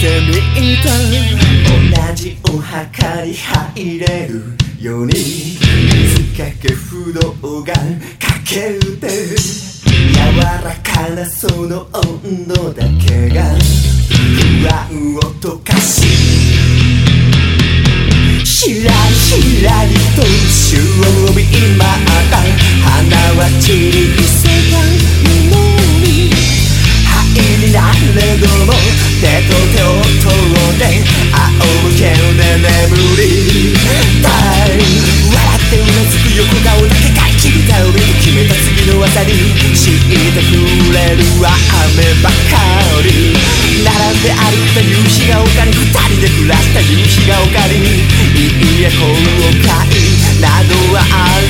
同じお墓に入れるように。水かけ不動がかけるて柔らかなその温度だけが不安を溶かし。ひらりひらりと終た次の朝に敷いてくれるは雨ばかり並んで歩いた夕日が丘に二人で暮らした夕日が丘にいいえ後悔などはある